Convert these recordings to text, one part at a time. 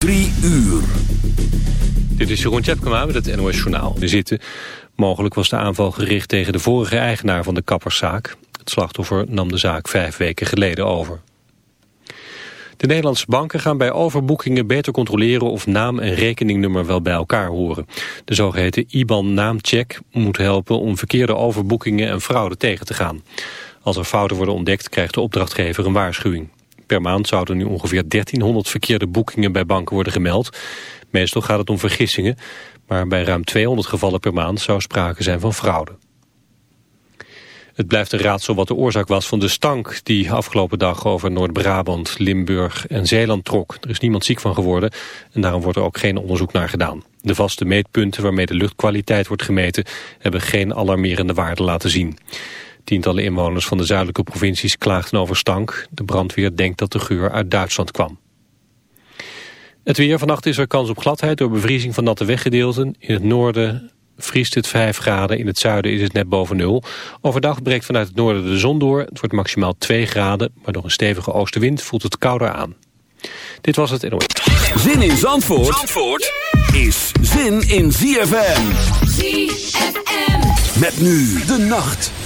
Drie uur. Dit is Jeroen Tjepkema met het NOS Journaal. We zitten. Mogelijk was de aanval gericht tegen de vorige eigenaar van de kapperszaak. Het slachtoffer nam de zaak vijf weken geleden over. De Nederlandse banken gaan bij overboekingen beter controleren of naam en rekeningnummer wel bij elkaar horen. De zogeheten IBAN-naamcheck moet helpen om verkeerde overboekingen en fraude tegen te gaan. Als er fouten worden ontdekt krijgt de opdrachtgever een waarschuwing. Per maand zouden nu ongeveer 1300 verkeerde boekingen bij banken worden gemeld. Meestal gaat het om vergissingen, maar bij ruim 200 gevallen per maand zou sprake zijn van fraude. Het blijft een raadsel wat de oorzaak was van de stank die afgelopen dag over Noord-Brabant, Limburg en Zeeland trok. Er is niemand ziek van geworden en daarom wordt er ook geen onderzoek naar gedaan. De vaste meetpunten waarmee de luchtkwaliteit wordt gemeten hebben geen alarmerende waarde laten zien. Tientallen inwoners van de zuidelijke provincies klaagden over stank. De brandweer denkt dat de geur uit Duitsland kwam. Het weer. Vannacht is er kans op gladheid door bevriezing van natte weggedeelten. In het noorden vriest het 5 graden, in het zuiden is het net boven nul. Overdag breekt vanuit het noorden de zon door. Het wordt maximaal 2 graden, maar door een stevige oostenwind voelt het kouder aan. Dit was het NOS. Zin in Zandvoort, Zandvoort is zin in ZFM. ZFM. Met nu de nacht.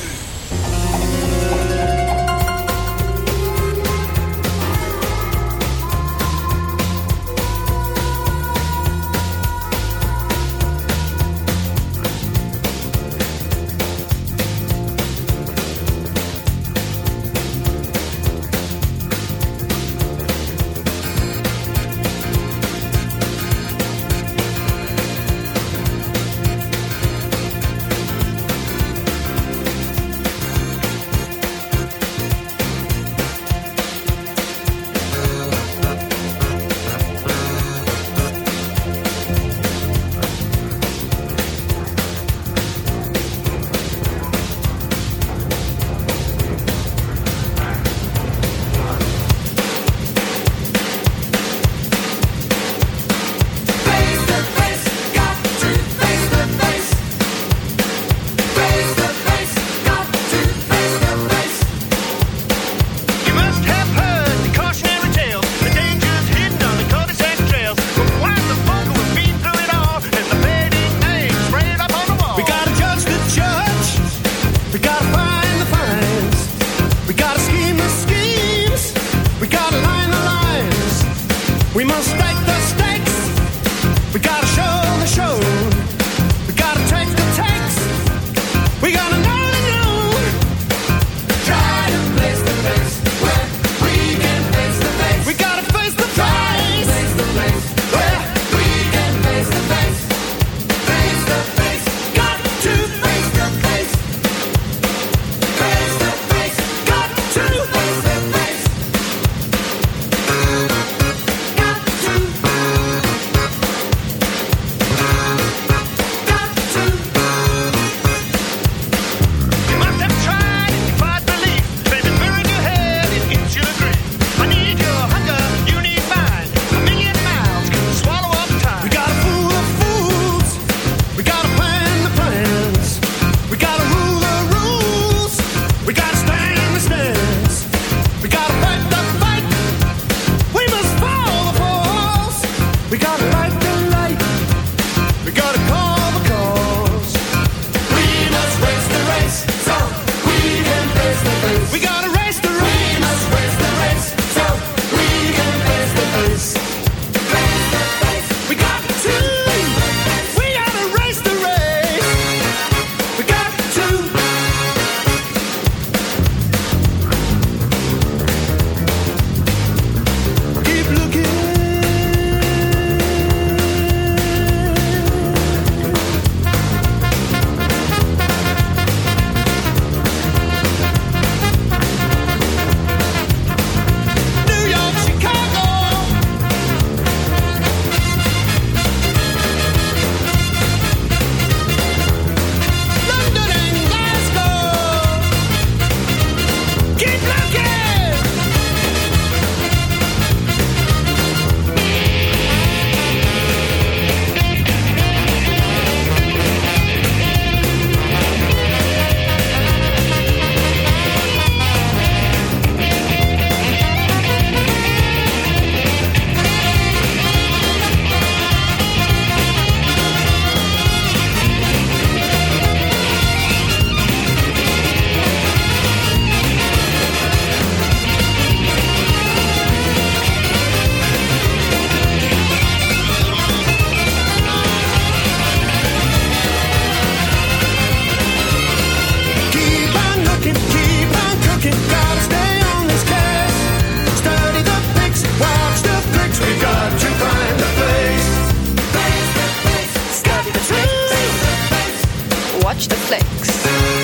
watch the flicks.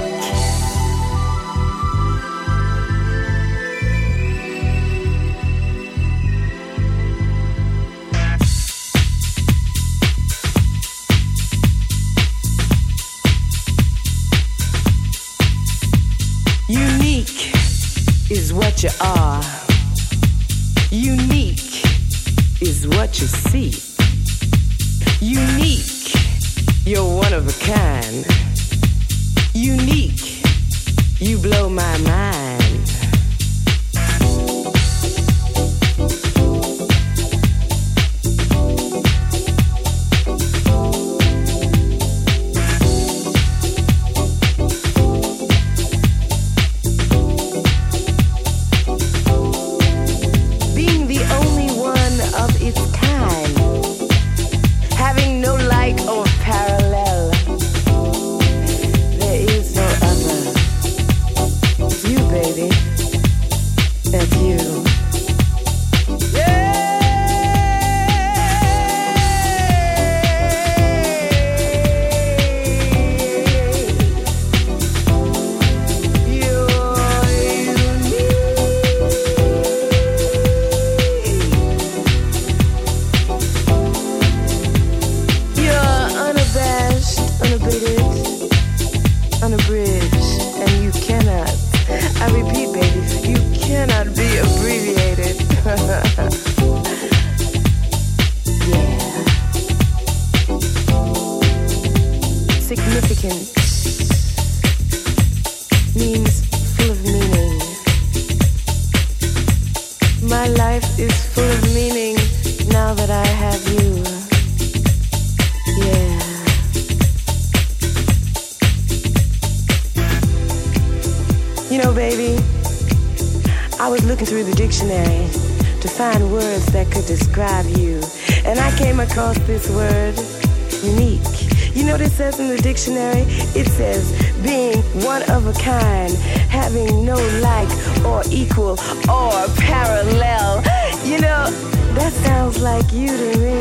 like you to me.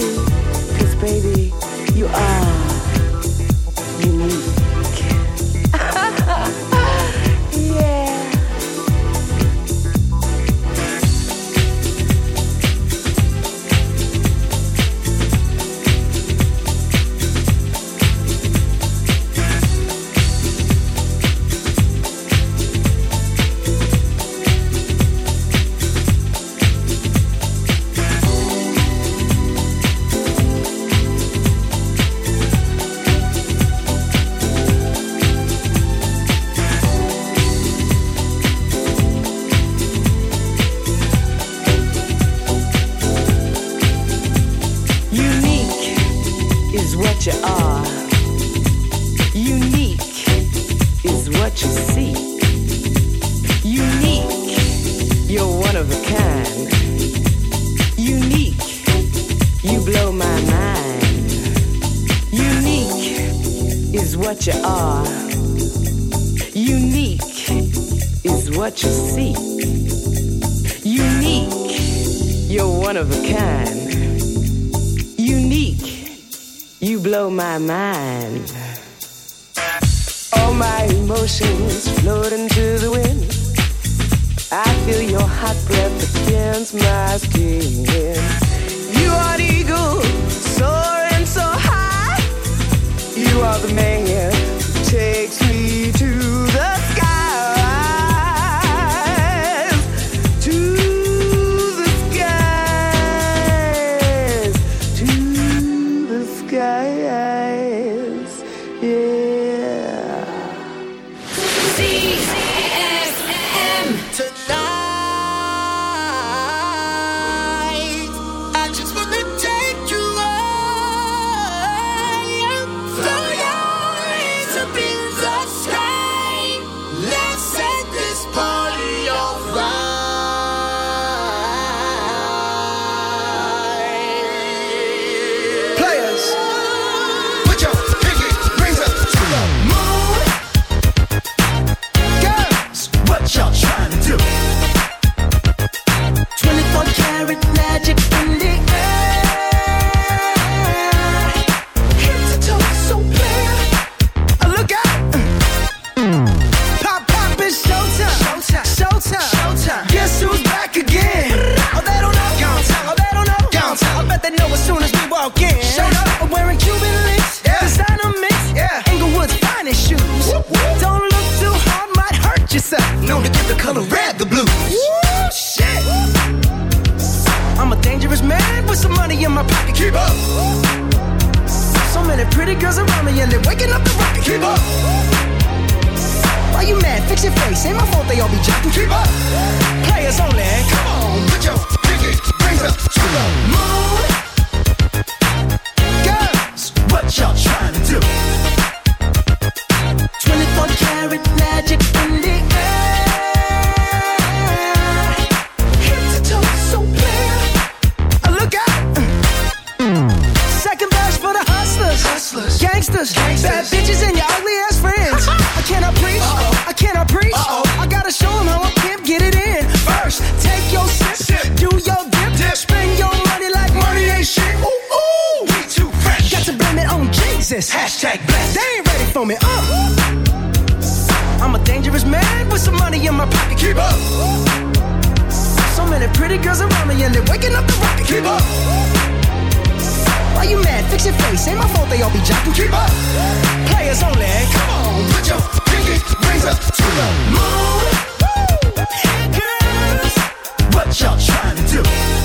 Cause baby, you are unique. Yeah. first. Take your sip, sip. do your dip, dip. Spend your money like money ain't shit. Ooh, ooh. way too fresh. Got to blame it on Jesus. Hashtag blessed. They ain't ready for me. Uh. I'm a dangerous man with some money in my pocket. Keep up. So many pretty girls around me and they're waking up the rocket. Keep up. Why you mad? Fix your face. Ain't my fault they all be jocking. Keep up. Players only. Come on, put your pinky rings up to the moon. what y'all trying to do.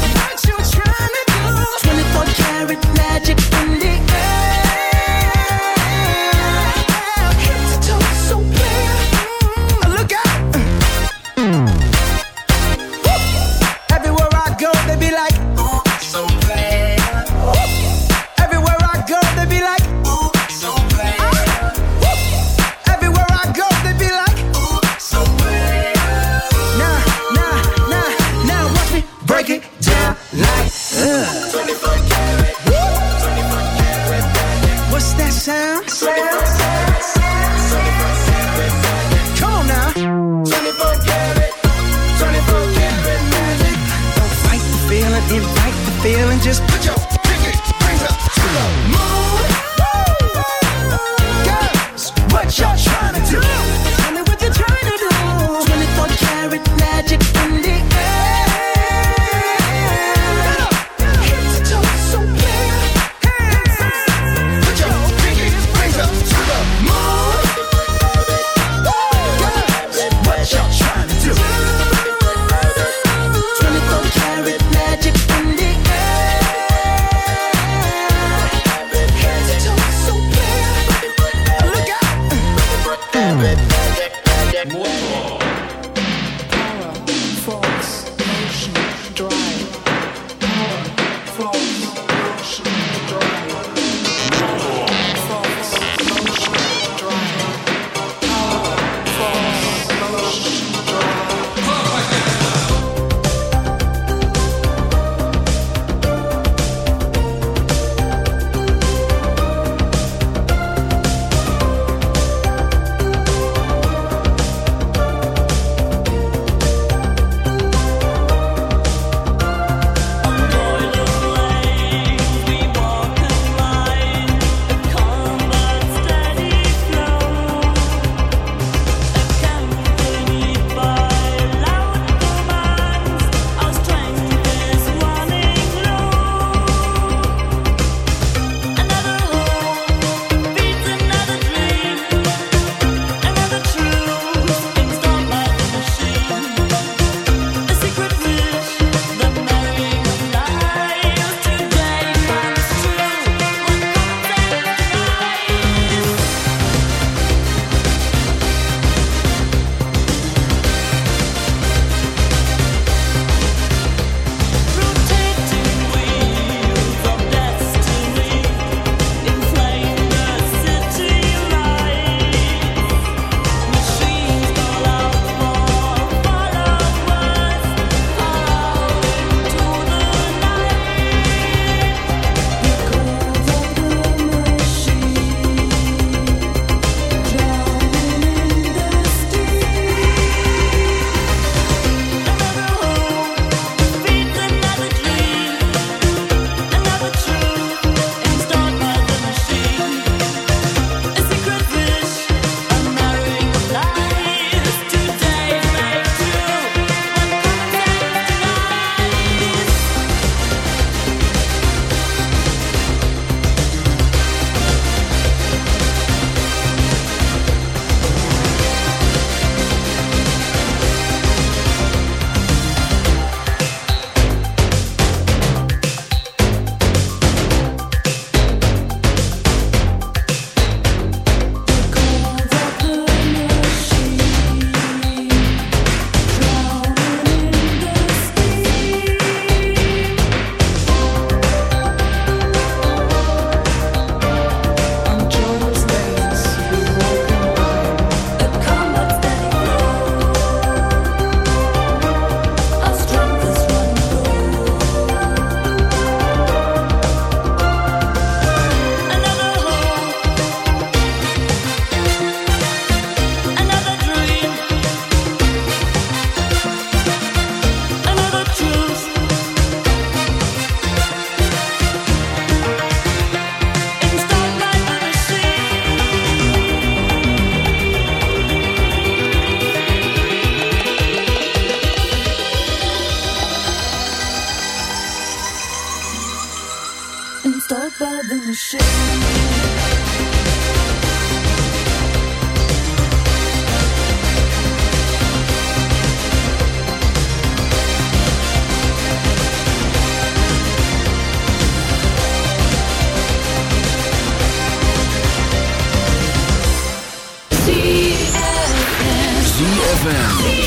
ZFM.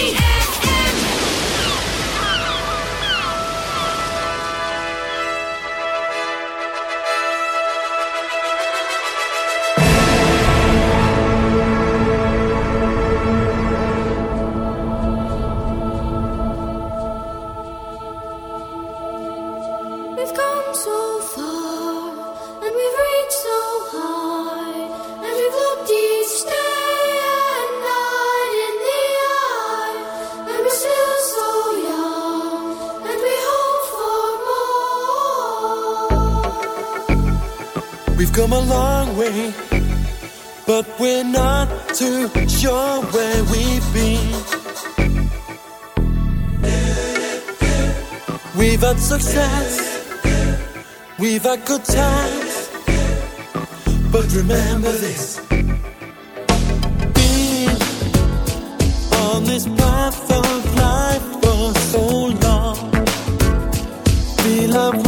but we're not too sure where we've been. We've had success, we've had good times, but remember this. Being on this path of life for so long, we love.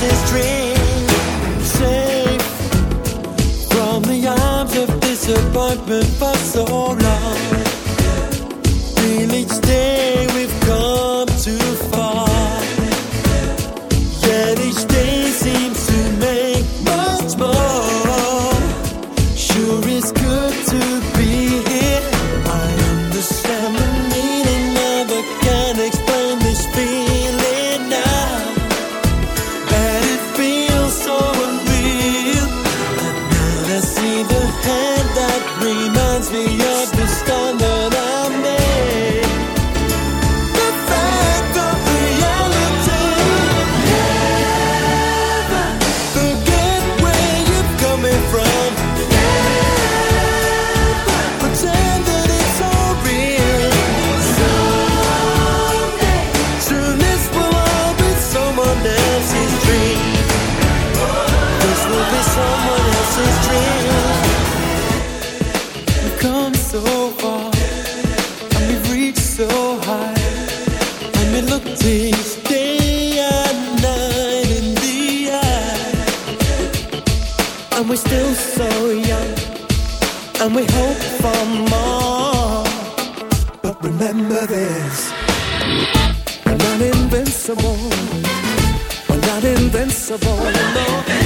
his dream safe from the arms of disappointment for so long. still so young, and we hope for more. But remember this we're not invincible, we're not invincible. We're not invincible.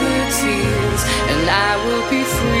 and I will be free.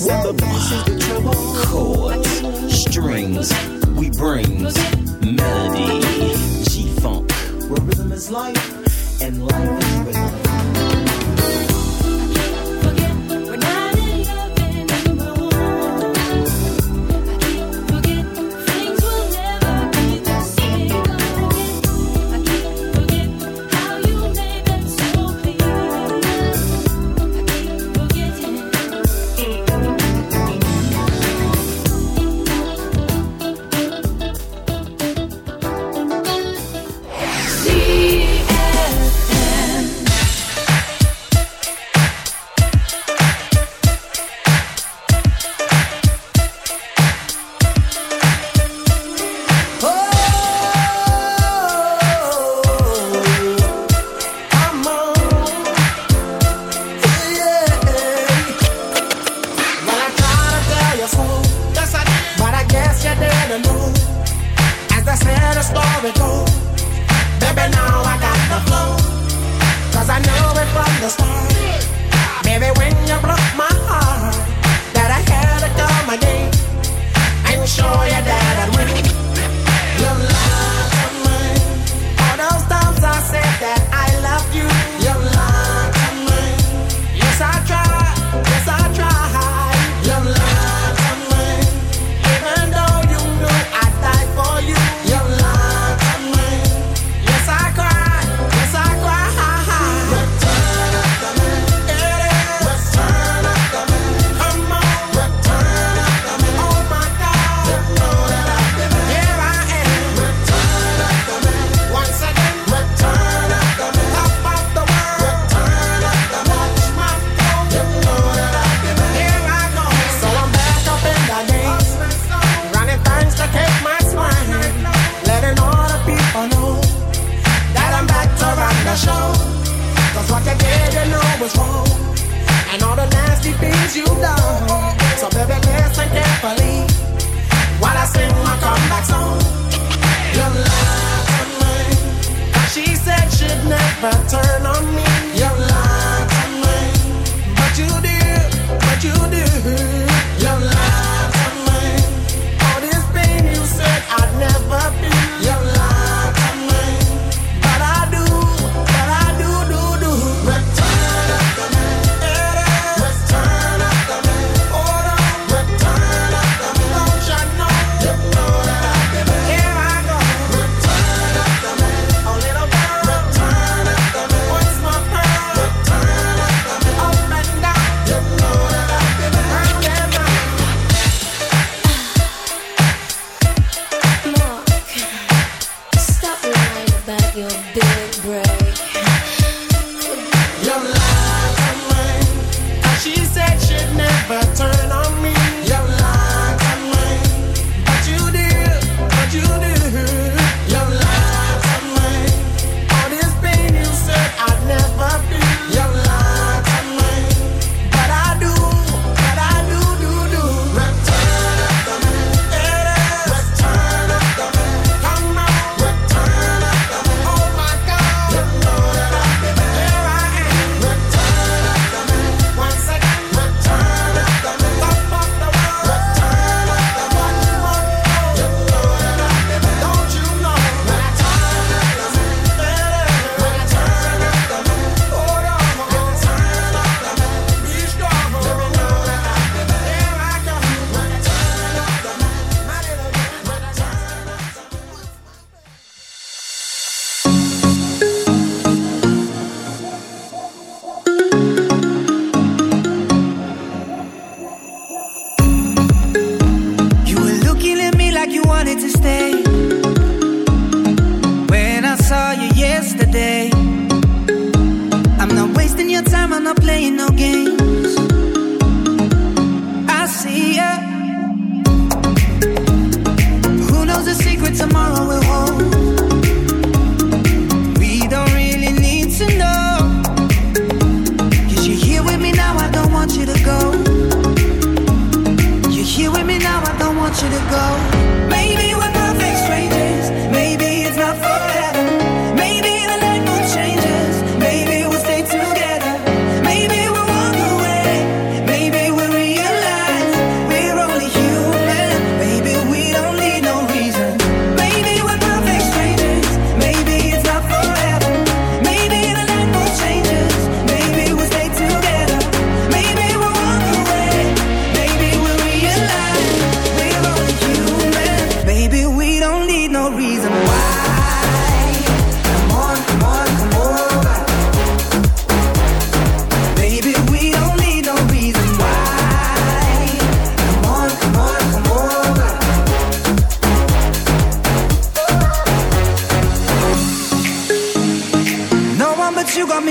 is the bass the bass is the treble. Chords, strings, we brings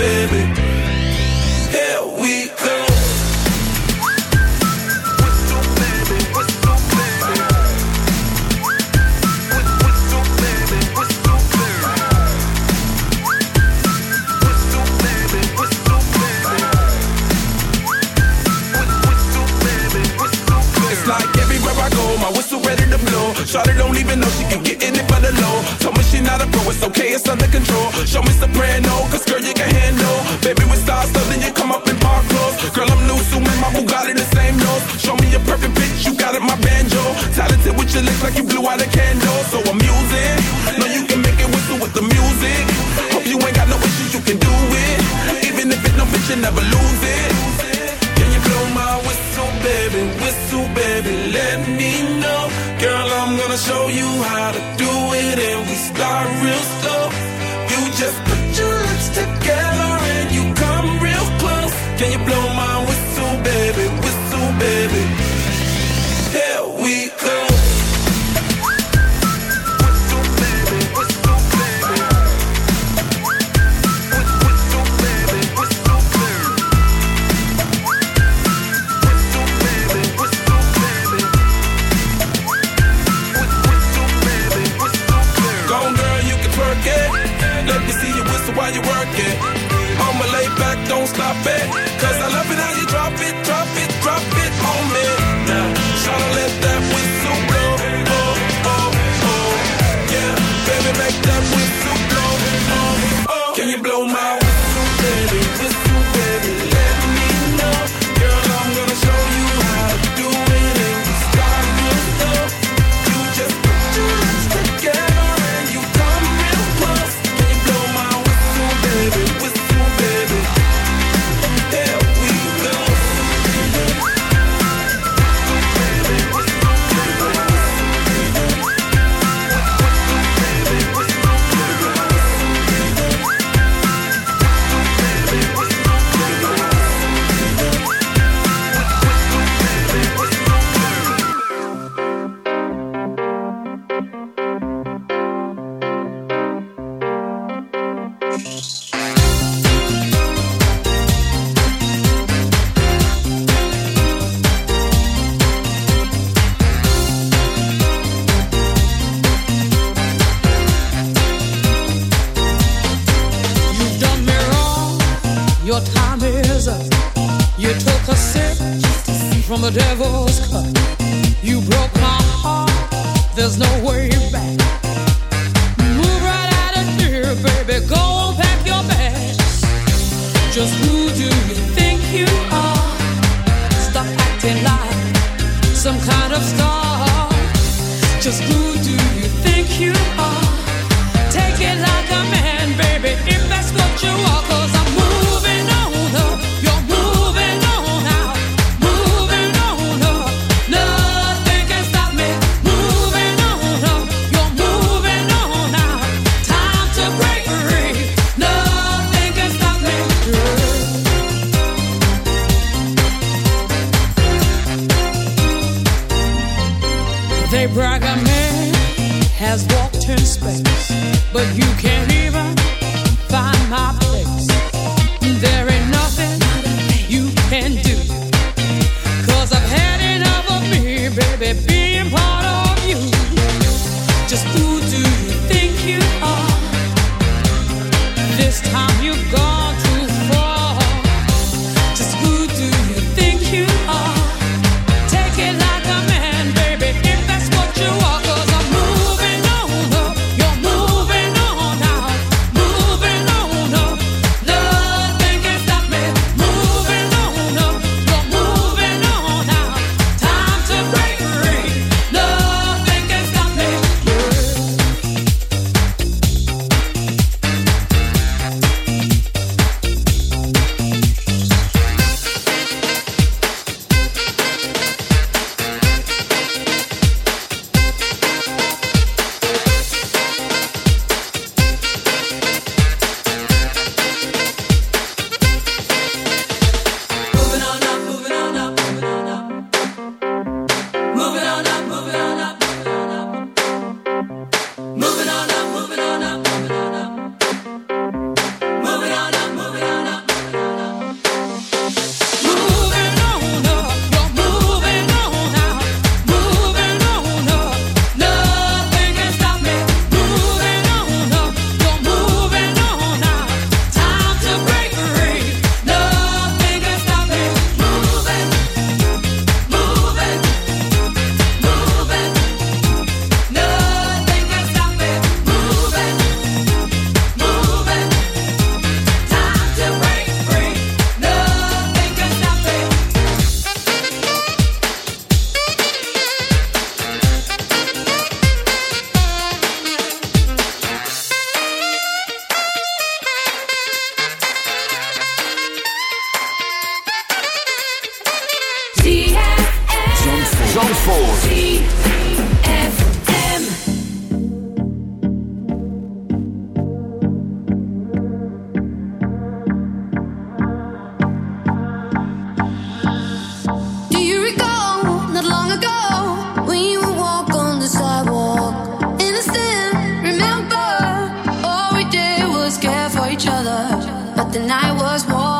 baby? Here we go. It's like everywhere I go, my whistle ready to blow. Don't even know she can get in it for the low. Told not a pro, it's okay, it's under control. Show me soprano, cause girl you can handle. Baby with stars, so then you come up in park clothes. Girl I'm new, so my Bugatti the same nose. Show me a perfect pitch, you got it, my banjo. Talented with your lips like you blew out a candle. So I'm using, know you can make it whistle with the music. Hope you ain't got no issues, you can do it. Even if it no bitch, you never lose from The night was warm,